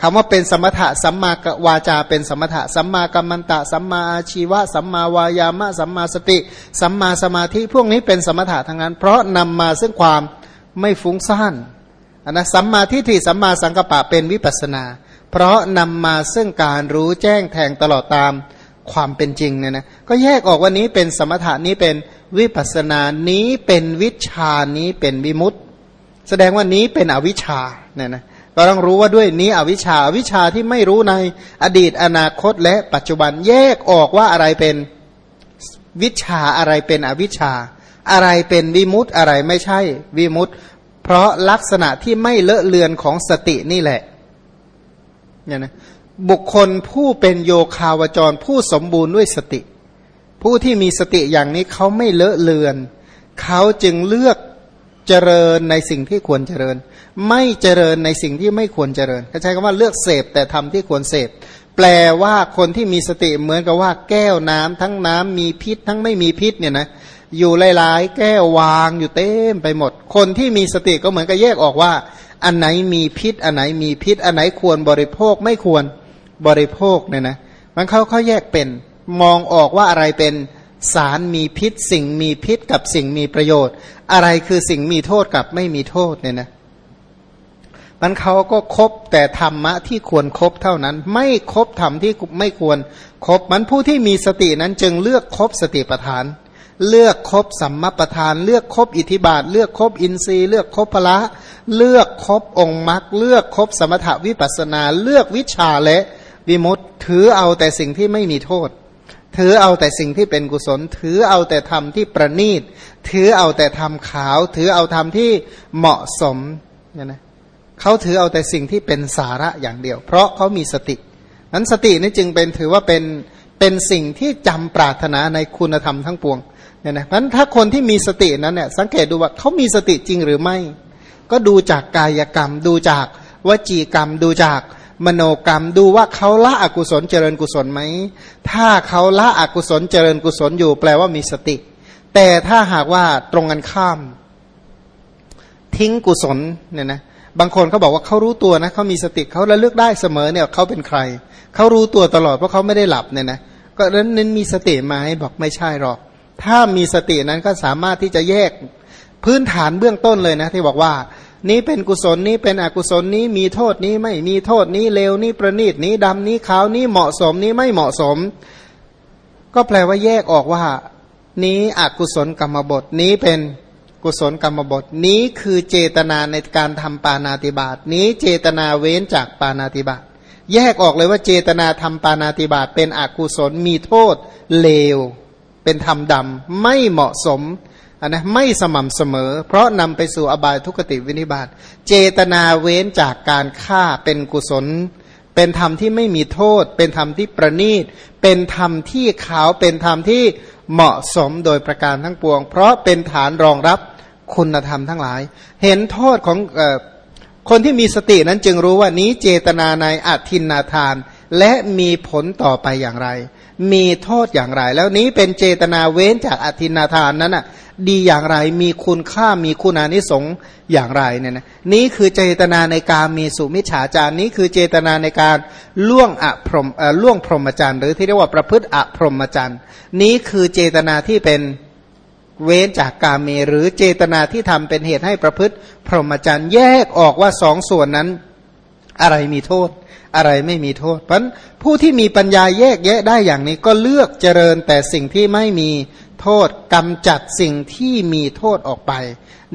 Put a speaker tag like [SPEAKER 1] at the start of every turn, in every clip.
[SPEAKER 1] คำว่าเป็นสมถะสัมมาวาจาเป็นสมถะสัมมากัมมันตะ สัมมาอาชีวะ สัมมาวายามะ สัมมาสติ สัมมาสมาธิพวกนี้เป็นสมถะทั้งนั้น เพราะนำมาซึ่งความไม่ฟุ้งซ่านนนะสัมมาทิฏฐิสัมมาสังกปะเป็นวิปัสนา เพราะนำมาซึ่งการรู้แจ้งแทงตลอดตามความเป็นจริงเนี่ยนะก็แยกออกว่านี้เป็นสมถะนี้เป็นวิปัสนานี้เป็นวิชานี้เป็นวิมุตต์แสดงว่านี้เป็นอวิชชาเนี่ยนะ ก็ต้องรู้ว่าด้วยนี้อวิชชาวิชาที่ไม่รู้ในอดีตอนาคตและปัจจุบันแยกออกว่าอะไรเป็นวิชาอะไรเป็นอวิชชา อะไรเป็นวิมุตต์อะไรไม่ใช่วิมุตต์เพราะลักษณะที่ไม่เลอะเลือนของสตินี่แหละเนี่ยนะบุคคลผู้เป็นโยคาวจรผู้สมบูรณ์ด้วยสติ ผู้ที่มีสติอย่างนี้เขาไม่เลอะเลือน เขาจึงเลือก เจริญในสิ่งที่ควรเจริญ ไม่เจริญในสิ่งที่ไม่ควรเจริญเขาใช้คำว่าเลือกเสพแต่ทำที่ควรเสพแปลว่าคนที่มีสติเหมือนกับว่าแก้วน้ำทั้งน้ำมีพิษ ทั้งไม่มีพิษเนี่ยนะอยู่หลายๆ แก้ววางอยู่เต็มไปหมด คนที่มีสติก็เหมือนกับแยกออกว่า อันไหนมีพิษ อันไหนมีพิษ อันไหนควรบริโภคไม่ควรบริโภคเนี่ยนะมันเขาเขาแยกเป็นมองออกว่าอะไรเป็น สารมีพิษ สิ่งมีพิษกับสิ่งมีประโยชน์ อะไรคือสิ่งมีโทษกับไม่มีโทษเนี่ยนะมันเขาก็ครบแต่ธรรมะที่ควรครบเท่านั้น ไม่ครบธรรมที่ไม่ควรครบมันผู้ที่มีสตินั้นจึงเลือกครบสติปัฏฐาน เลือกครบสัมมาประธาน เลือกครบอิทิบาท เลือกครบอินทรีย์ เลือกครบพละ เลือกครบองค์มรรคเลือกครบสมถวิปัสนา เลือกวิชาและวิมุตถือเอาแต่สิ่งที่ไม่มีโทษ ถือเอาแต่สิ่งที่เป็นกุศล ถือเอาแต่ธรรมที่ประณีต ถือเอาแต่ธรรมขาว ถือเอาธรรมที่เหมาะสมเนี่ยนะเขาถือเอาแต่สิ่งที่เป็นสาระอย่างเดียว เพราะเขามีสติ นั้นสตินี่จึงเป็นถือว่าเป็นเป็นสิ่งที่จำปรารถนาในคุณธรรมทั้งปวงเนี่ยนะเพราะถ้าคนที่มีสตินั้นเนี่ยสังเกตดูว่าเขามีสติจริงหรือไม่ ก็ดูจากกายกรรม ดูจากวจีกรรม ดูจาก มโนกรรมดูว่าเขาละอกุศลเจริญกุศลไหม ถ้าเขาละอกุศลเจริญกุศลอยู่แปลว่ามีสติ แต่ถ้าหากว่าตรงกันข้าม ทิ้งกุศลเนี่ยนะบางคนเขาบอกว่าเขารู้ตัวนะเขามีสติเขาระลึกได้เสมอเนี่ยเขาเป็นใครเขารู้ตัวตลอดเพราะเขาไม่ได้หลับเนี่ยนะก็นั้นมีสติไหมบอกไม่ใช่หรอก ถ้ามีสตินั้นก็สามารถที่จะแยกพื้นฐานเบื้องต้นเลยนะ ที่บอกว่า นี้เป็นกุศลนี้เป็นอกุศลนี้มีโทษนี้ไม่มีโทษนี้เลวนี้ประณีตนี้ดำนี้ขาวนี้เหมาะสมนี้ไม่เหมาะสม ก็แปลว่าแยกออกว่า นี้อกุศลกรรมบทนี้เป็นกุศลกรรมบท นี้คือเจตนาในการทำปานาติบาตนี้เจตนาเว้นจากปานาติบาตแยกออกเลยว่าเจตนาทำปานาติบาตเป็นอกุศลมีโทษเลว เป็นธรรมดำไม่เหมาะสม อันนะไม่สม่ำเสมอ เพราะนำไปสู่อบายทุกติวินิบาตเจตนาเว้นจากการฆ่าเป็นกุศล เป็นธรรมที่ไม่มีโทษ เป็นธรรมที่ประณีต เป็นธรรมที่ขาวเป็นธรรมที่เหมาะสมโดยประการทั้งปวง เพราะเป็นฐานรองรับคุณธรรมทั้งหลาย เห็นโทษของอคนที่มีสตินั้นจึงรู้ว่านี้เจตนาในอัตินนาทาน และมีผลต่อไปอย่างไร มีโทษอย่างไร แล้วนี้เป็นเจตนาเว้นจากอธินาทานนั้นอะ ดีอย่างไรมีคุณค่ามีคุณานิสงส์อย่างไรเนี่ยนะนี่คือเจตนาในการมีสุมิจฉาจารนี้คือเจตนาในการล่วงอพรมล่วงพรหมจรรย์หรือที่เรียกว่าประพฤติอพรหมจรรย์นี้คือเจตนาที่เป็นเว้นจากกาเมหรือเจตนาที่ทำเป็นเหตุให้ประพฤติ พรหมจรรย์แยกออกว่าสองส่วนนั้น อะไรมีโทษ อะไรไม่มีโทษ เพราะผู้ที่มีปัญญาแยกแยะได้อย่างนี้ก็เลือกเจริญแต่สิ่งที่ไม่มีโทษกำจัดสิ่งที่มีโทษออกไป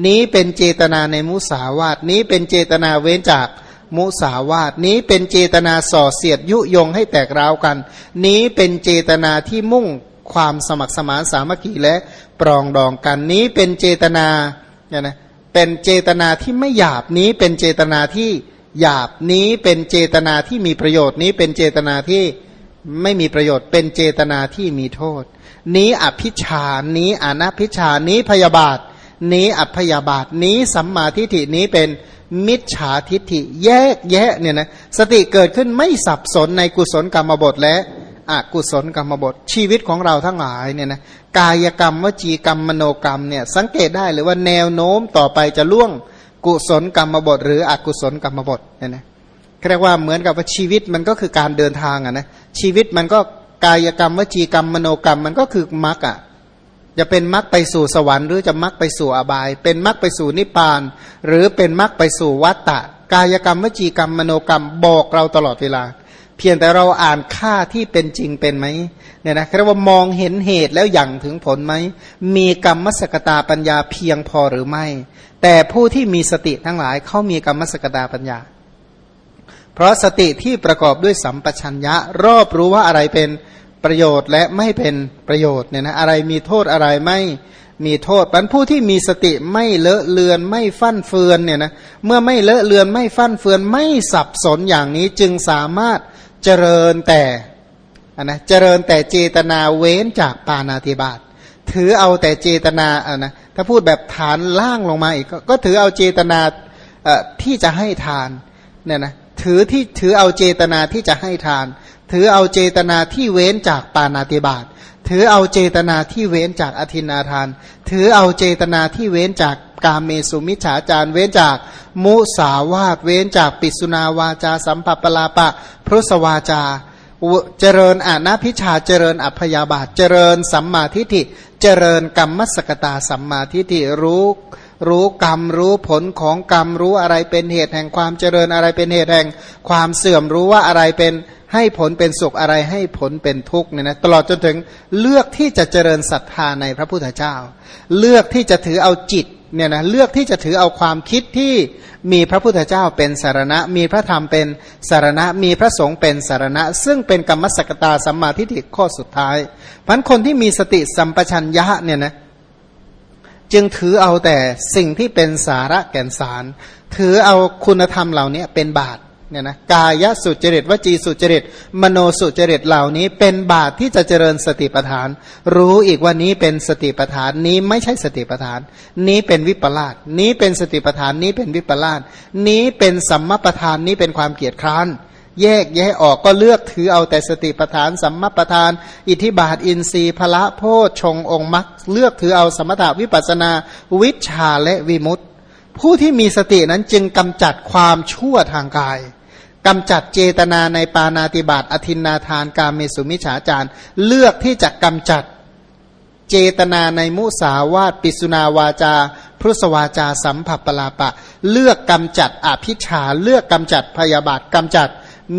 [SPEAKER 1] นี้เป็นเจตนาในมุสาวาตนี้เป็นเจตนาเว้นจากมุสาวาตนี้เป็นเจตนาส่อเสียดยุยงให้แตกร้าวกัน นี้เป็นเจตนาที่มุ่งความสมัครสมานสามัคคีและปรองดองกันนี้เป็นเจตนาเนี่ยนะเป็นเจตนาที่ไม่หยาบนี้เป็นเจตนาที่ หยาบนี้เป็นเจตนาที่มีประโยชน์นี้เป็นเจตนาที่ไม่มีประโยชน์ เป็นเจตนาที่มีโทษ นี้อภิชานี้อนัพิชานี้พยาบาท นี้อัพยาบาทนี้สัมมาทิฏฐินี้เป็นมิจฉาทิฏฐิแยกแยะเนี่ยนะสติเกิดขึ้นไม่สับสนในกุศลกรรมบทและอกุศลกรรมบทชีวิตของเราทั้งหลายเนี่ยนะกายกรรมวจีกรรมมโนกรรมเนี่ยสังเกตได้เลยว่าแนวโน้มต่อไปจะล่วง กุศลกรรมบท หรืออกุศลกรรมบทเนี่ยนะคเรียกว่าเหมือนกับว่าชีวิตมันก็คือการเดินทางอะนะชีวิตมันก็กายกรรมวจีกรรมมโนกรรมมันก็คือมรรคอะจะเป็นมรรคไปสู่สวรรค์หรือจะมรรคไปสู่อบาย เป็นมรรคไปสู่นิพพาน หรือเป็นมรรคไปสู่วัฏฏะกายกรรมวจีกรรมมโนกรรมบอกเราตลอดเวลา เพียงแต่เราอ่านค่าที่เป็นจริงเป็นไหมเนี่ยนะเรียกว่ามองเห็นเหตุแล้วอยังถึงผลไหม มีกรรมสกตาปัญญาเพียงพอหรือไม่ แต่ผู้ที่มีสติทั้งหลายเขามีกรรมสกตาปัญญา เพราะสติที่ประกอบด้วยสัมปชัญญะ รอบรู้ว่าอะไรเป็นประโยชน์และไม่เป็นประโยชน์เนี่ยนะอะไรมีโทษอะไรไม่มีโทษปันผู้ที่มีสติไม่เลอะเลือนไม่ฟั่นเฟือนเนี่ยนะเมื่อไม่เลอะเลือนไม่ฟั่นเฟือนไม่สับสนอย่างนี้จึงสามารถ เจริญแต่นนะเจริญแต่เจตนาเว้นจากปานาติบาตถือเอาแต่เจตนาอะนะถ้าพูดแบบฐานล่างลงมาอีกก็ถือเอาเจตนาที่จะให้ทานเนี่ยนะถือที่ถือเอาเจตนาที่จะให้ทาน ถือเอาเจตนาที่เว้นจากปานาติบาตถือเอาเจตนาที่เว้นจากอธินาทาน ถือเอาเจตนาที่เว้นจาก กาเมสุมิจฉาจารเว้นจากมุสาวาตเว้นจากปิสุนาวาจา สัมปัปลาปะพรุสวาจา เจริญอานาพิชาเจริญอัพยาบาทเจริญสัมมาทิฏฐิ เจริญกรรมสกตาสัมมาทิฏฐิรู้รู้กรรมรู้ผลของกรรมรู้อะไรเป็นเหตุแห่งความเจริญอะไรเป็นเหตุแห่ง ความเสื่อมรู้ว่าอะไรเป็นให้ผลเป็นสุขอะไรให้ผลเป็นทุกข์เนี่ยนะตลอดจนถึงเลือกที่จะเจริญศรัทธาในพระพุทธเจ้า เลือกที่จะถือเอาจิต เนี่ยนะเลือกที่จะถือเอาความคิดที่มีพระพุทธเจ้าเป็นสารณะ มีพระธรรมเป็นสารณะ มีพระสงฆ์เป็นสารณะ ซึ่งเป็นกรรมสกตาสัมมาทิฏฐิข้อสุดท้ายพันคนที่มีสติสัมปชัญญะเนี่ยนะจึงถือเอาแต่สิ่งที่เป็นสาระแก่นสาร ถือเอาคุณธรรมเหล่านี้เป็นบาต เนี่ยนะกายสุจริตวจีสุจริต มโนสุจริตเหล่านี้ เป็นบาตที่จะเจริญสติปัฏฐาน รู้อีกว่านี้เป็นสติปัฏฐานนี้ไม่ใช่สติปัฏฐาน นี้เป็นวิปลาสนี้เป็นสติปัฏฐานนี้เป็นวิปลาสนี้เป็นสัมมาปัฏฐานนี้เป็นความเกียดคร้านแยกแยะออกก็เลือกถือเอาแต่สติปัฏฐานสัมมาปัฏฐาน อิทธิบาทอินทรีย์พละโพชงองค์มรรคเลือกถือเอาสมถาวิปัสนา วิชาและวิมุตติ ผู้ที่มีสตินั้นจึงกำจัดความชั่วทางกาย กำจัดเจตนาในปานาติบาตอธินนาทานการเมสุมิฉาจารเลือกที่จะกำจัดเจตนาในมุสาวาตปิสุนาวาจา พุทธวาจาสัมผัสปลาปะ เลือกกำจัดอภิชาเลือกกำจัดพยาบาทกำจัด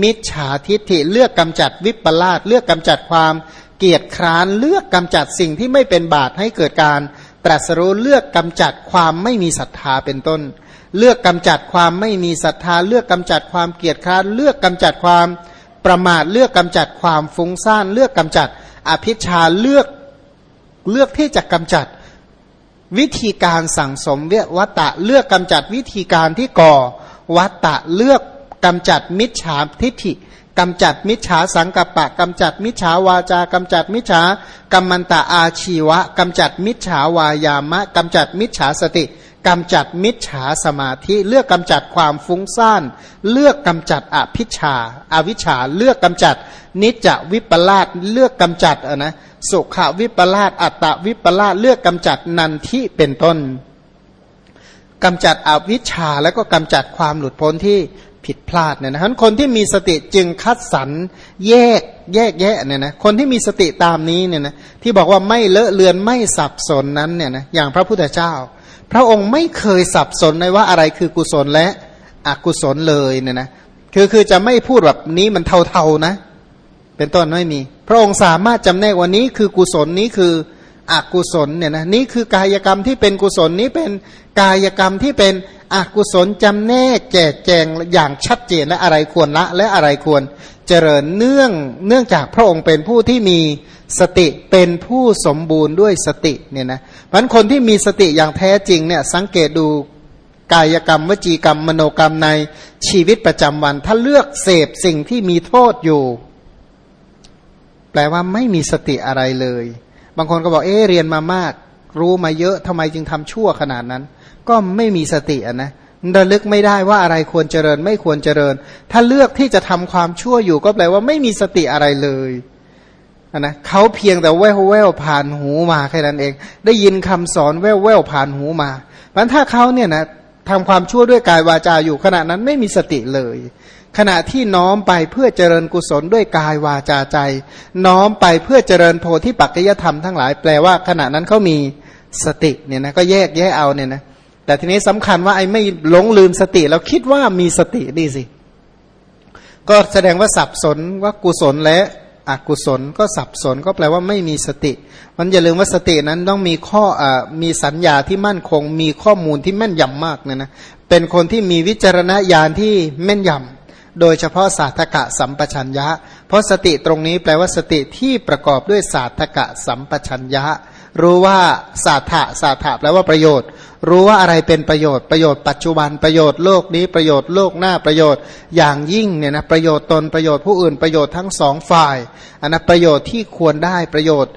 [SPEAKER 1] มิจฉาทิฏฐิเลือกกำจัดวิปลาสเลือกกำจัดความเกียรติคร้านเลือกกำจัดสิ่งที่ไม่เป็นบาตให้เกิดการตรัสรู้เลือกกำจัดความไม่มีศรัทธาเป็นต้น เลือกกำจัดความไม่มีศรัทธา เลือกกำจัดความเกียจคร้านเลือกกำจัดความประมาท เลือกกำจัดความฟุ้งซ่าน เลือกกำจัดอภิชาเลือกเลือกที่จะกำจัดวิธีการสั่งสมเววัตตะ เลือกกำจัดวิธีการที่ก่อวัตตะเลือกกำจัดมิจฉาทิฏฐิกำจัดมิจฉาสังกัปปะกำจัดมิจฉาวาจากำจัดมิจฉากรรมันตะอาชีวะกำจัดมิจฉาวายามะกำจัดมิจฉาสติ กำจัดมิจฉาสมาธิ เลือกกำจัดความฟุ้งซ่าน เลือกกำจัดอภิชาอาวิชชา เลือกกำจัด นิจวิปลาสเลือกกำจัดอะนะสุขวิปลาสอัตตวิปลาสเลือกกำจัดนันทิเป็นต้นกำจัดอวิชชาแล้วก็กำจัดความหลุดพ้นที่ผิดพลาดเนี่ยนะคนที่มีสติจึงคัดสรรแยกแยกแยะเนี่ยนะคนที่มีสติตามนี้เนี่ยนะที่บอกว่าไม่เลอะเลือนไม่สับสนนั้นเนี่ยนะอย่างพระพุทธเจ้า พระองค์ไม่เคยสับสนในว่าอะไรคือกุศลและอกุศลเลยเนี่ยนะคือคือจะไม่พูดแบบนี้มันเท่าๆนะ เป็นต้นไม่มี พระองค์สามารถจำแนกว่านี้คือกุศลนี้คืออกุศลเนี่ยนะนี่คือกายกรรมที่เป็นกุศลนี้เป็นกายกรรมที่เป็น อกุศลจำแนกแจกแจงอย่างชัดเจนและอะไรควรละ และอะไรควรเจริญเนื่องเนื่องจากพระองค์เป็นผู้ที่มีสติเป็นผู้สมบูรณ์ด้วยสติเนี่ยนะเพราะคนที่มีสติอย่างแท้จริงเนี่ยสังเกตดูกายกรรมวจีกรรมมโนกรรมในชีวิตประจำวัน ถ้าเลือกเสพสิ่งที่มีโทษอยู่ แปลว่าไม่มีสติอะไรเลย บางคนก็บอกเออเรียนมามาก รู้มาเยอะทำไมจึงทำชั่วขนาดนั้น ก็ไม่มีสติอะนะระลึกไม่ได้ว่าอะไรควรเจริญไม่ควรเจริญ ถ้าเลือกที่จะทำความชั่วอยู่ก็แปลว่าไม่มีสติอะไรเลยนะเขาเพียงแต่แววแววผ่านหูมาแค่นั้นเอง ได้ยินคำสอนแววแววผ่านหูมาเพราะถ้าเขาเนี่ยนะทำความชั่วด้วยกายวาจาอยู่ขณะนั้นไม่มีสติเลย ขณะที่น้อมไปเพื่อเจริญกุศลด้วยกายวาจาใจ น้อมไปเพื่อเจริญโพธิปัจจยธรรมทั้งหลายแปลว่าขณะนั้นเขามีสติเนี่ยนะก็แยกแยกเอาเนี่ยนะ แต่ทีนี้สำคัญว่าไอ้ไม่หลงลืมสติเราคิดว่ามีสติดีสิ ก็แสดงว่าสับสนว่ากุศลและอกุศลก็สับสนก็แปลว่าไม่มีสติ มันอย่าลืมว่าสตินั้นต้องมีข้ออมีสัญญาที่มั่นคง มีข้อมูลที่แม่นยำมากเนี่ยนะเป็นคนที่มีวิจารณญาณที่แม่นยำโดยเฉพาะศาสตกะสัมปชัญญะ เพราะสติตรงนี้แปลว่าสติที่ประกอบด้วยศาสตกะสัมปชัญญะ รู้ว่าศาสตะศาสตะแปลว่าประโยชน์ รู้ว่าอะไรเป็นประโยชน์ประโยชน์ปัจจุบันประโยชน์โลกนี้ประโยชน์โลกหน้าประโยชน์อย่างยิ่งเนี่ยนะประโยชน์ตนประโยชน์ผู้อื่นประโยชน์ทั้งสองฝ่ายอันนะประโยชน์ที่ควรได้ประโยชน์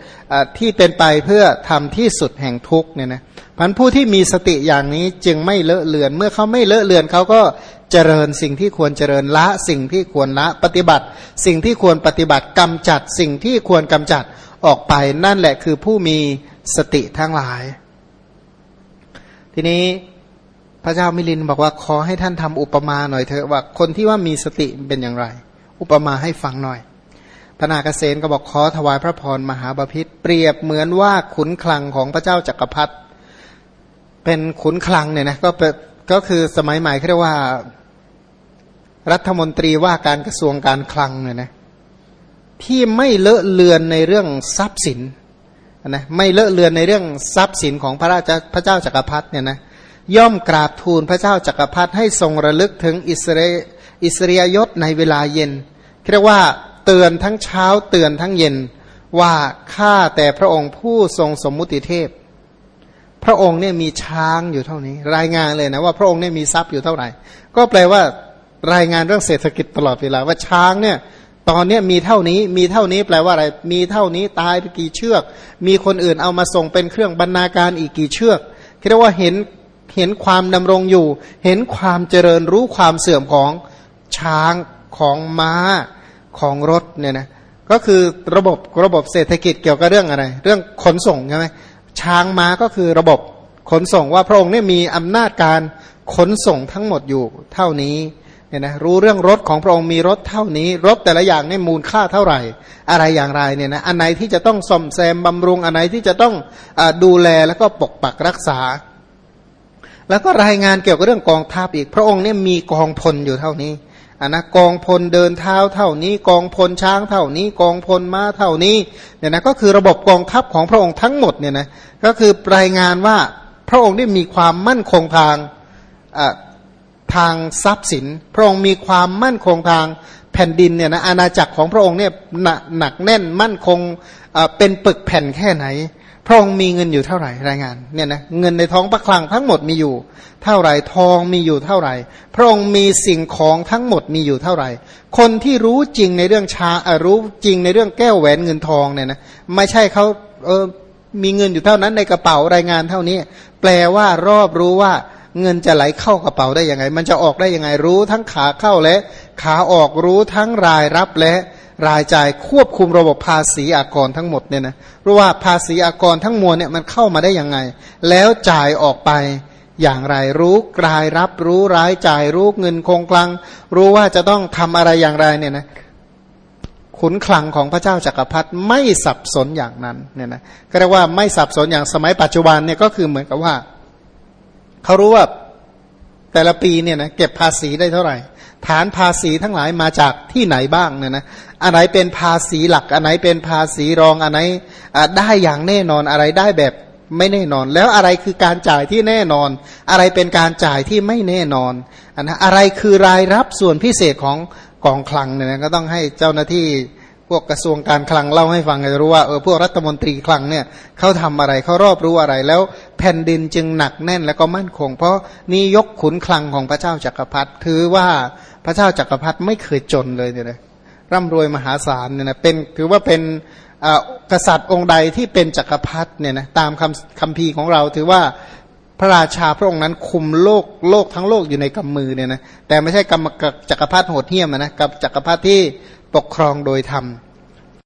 [SPEAKER 1] ที่เป็นไปเพื่อทำที่สุดแห่งทุกเนี่ยนะพันผู้ที่มีสติอย่างนี้จึงไม่เลอะเลือน เมื่อเขาไม่เลอะเลือนเขาก็เจริญสิ่งที่ควรเจริญละสิ่งที่ควรละปฏิบัติ สิ่งที่ควรปฏิบัติกำจัด สิ่งที่ควรกำจัดออกไปนั่นแหละคือผู้มีสติทั้งหลาย ทีนี้พระเจ้ามิลินบอกว่าขอให้ท่านทำอุปมาหน่อยเถอะว่าคนที่ว่ามีสติเป็นอย่างไร อุปมาให้ฟังหน่อยพระนาคเษนก็บอกขอถวายพระพรมหาบาพิษเปรียบเหมือนว่าขุนคลังของพระเจ้าจักรพรรดิเป็นขุนคลังเนี่ยนะก็เป็นก็คือสมัยใหม่เรียกว่า รัฐมนตรีว่าการกระทรวงการคลังเนี่ยนะที่ไม่เลอะเลือนในเรื่องทรัพย์สิน นะไม่เลอะเลือนในเรื่องทรัพย์สินของพระราชพระเจ้าจักรพรรดิเนี่ยนะย่อมกราบทูลพระเจ้าจักรพรรดิให้ทรงระลึกถึงอิสเรอิสริยยศในเวลาเย็นเรียกว่าเตือนทั้งเช้าเตือนทั้งเย็นว่าข้าแต่พระองค์ผู้ทรงสมมุติเทพ พระองค์เนี่ยมีช้างอยู่เท่านี้ รายงานเลยนะว่าพระองค์เนี่ยมีทรัพย์อยู่เท่าไหร่ ก็แปลว่ารายงานเรื่องเศรษฐกิจตลอดเวลาว่าช้างเนี่ย ตอนนี้มีเท่านี้มีเท่านี้แปลว่าอะไร มีเท่านี้ตายไปกี่เชือก มีคนอื่นเอามาส่งเป็นเครื่องบรรณาการอีกกี่เชือกเรียกว่าเห็นเห็นความดำรงอยู่ เห็นความเจริญรู้ความเสื่อมของช้างของม้าของรถเนี่ยนะก็คือระบบระบบเศรษฐกิจเกี่ยวกับเรื่องอะไร เรื่องขนส่งใช่ไหมช้างม้าก็คือระบบขนส่งว่าพระองค์เนี่ยมีอำนาจการขนส่งทั้งหมดอยู่เท่านี้ เนี่ยนะรู้เรื่องรถของพระองค์มีรถเท่านี้ รถแต่ละอย่างนี่มูลค่าเท่าไหร่ อะไรอย่างไรเนี่ยนะอันไหนที่จะต้องซ่อมแซมบำรุงอันไหนที่จะต้องอดูแลแล้วก็ปกปักรักษา แล้วก็รายงานเกี่ยวกับเรื่องกองทัพอีก พระองค์เนี่ยมีกองพลอยู่เท่านี้อันนะกองพลเดินเท้าเท่านี้ กองพลช้างเท่านี้ กองพลม้าเท่านี้เนี่ยนะก็คือระบบกองทัพของพระองค์ทั้งหมดเนี่ยนะก็คือรายงานว่าพระองค์ได้มีความมั่นคงทาง ทางทรัพย์สิน พระองค์มีความมั่นคงทางแผ่นดินเนี่ยนะอาณาจักรของพระองค์เนี่ยหนักแน่นมั่นคงเป็นปึกแผ่นแค่ไหน พระองค์มีเงินอยู่เท่าไหร่รายงานเนี่ยนะเงินในท้องพระคลังทั้งหมดมีอยู่ เท่าไหร่ทองมีอยู่เท่าไหร่ พระองค์มีสิ่งของทั้งหมดมีอยู่เท่าไหร่ คนที่รู้จริงในเรื่องชารู้จริงในเรื่องแก้วแหวนเงินทองเนี่ยนะไม่ใช่เขาเออมีเงินอยู่เท่านั้นในกระเป๋ารายงานเท่านี้ แปลว่ารอบรู้ว่า เงินจะไหลเข้ากระเป๋าได้ยังไง มันจะออกได้ยังไงรู้ทั้งขาเข้าและ ขาออกรู้ทั้งรายรับและรายจ่ายควบคุมระบบภาษีอากรทั้งหมดเนี่ยนะรู้ว่าภาษีอากรทั้งมวลเนี่ยมันเข้ามาได้ยังไง แล้วจ่ายออกไปอย่างไรรู้รายรับรู้รายจ่ายรู้เงินคงคลัง รู้ว่าจะต้องทำอะไรอย่างไรเนี่ยนะขุนคลังของพระเจ้าจากักรพรรดิไม่สับสนอย่างนั้นเนี่ยนะก็เรียกว่าไม่สับสนอย่างสมัยปัจจุบันเนี่ยก็คือเหมือนกับว่า เขารู้ว่าแต่ละปีเนี่ยนะเก็บภาษีได้เท่าไหร่ ฐานภาษีทั้งหลายมาจากที่ไหนบ้างเนี่ยนะอันไหนเป็นภาษีหลัก อันไหนเป็นภาษีรองอันไหนได้อย่างแน่นอนอะไรได้แบบไม่แน่นอน แล้วอะไรคือการจ่ายที่แน่นอน อะไรเป็นการจ่ายที่ไม่แน่นอนอันนะอะไรคือรายรับส่วนพิเศษของกองคลังเนี่ยนะก็ต้องให้เจ้าหน้าที่พวกกระทรวงการคลังเล่าให้ฟังจะรู้ว่าเออพวกรัฐมนตรีคลังเนี่ยเขาทำอะไรเขารอบรู้อะไรแล้ว แผ่นดินจึงหนักแน่นแล้วก็มั่นคง เพราะนี่ยกขุนคลังของพระเจ้าจักรพรรดิถือว่าพระเจ้าจักรพรรดิไม่เคยจนเลยเนี่ยนะร่ำรวยมหาศาลเนี่ยนะเป็นถือว่าเป็นกษัตริย์องค์ใดที่เป็นจักรพรรดิเนี่ยนะตามคำคำพีของเราถือว่าพระราชาพระองค์นั้นคุมโลกโลกทั้งโลกอยู่ในกำมือเนี่ยนะแต่ไม่ใช่กรรมจักรพรรดิโหดเหี้ยมนะกับจักรพรรดิที่ปกครองโดยธรรม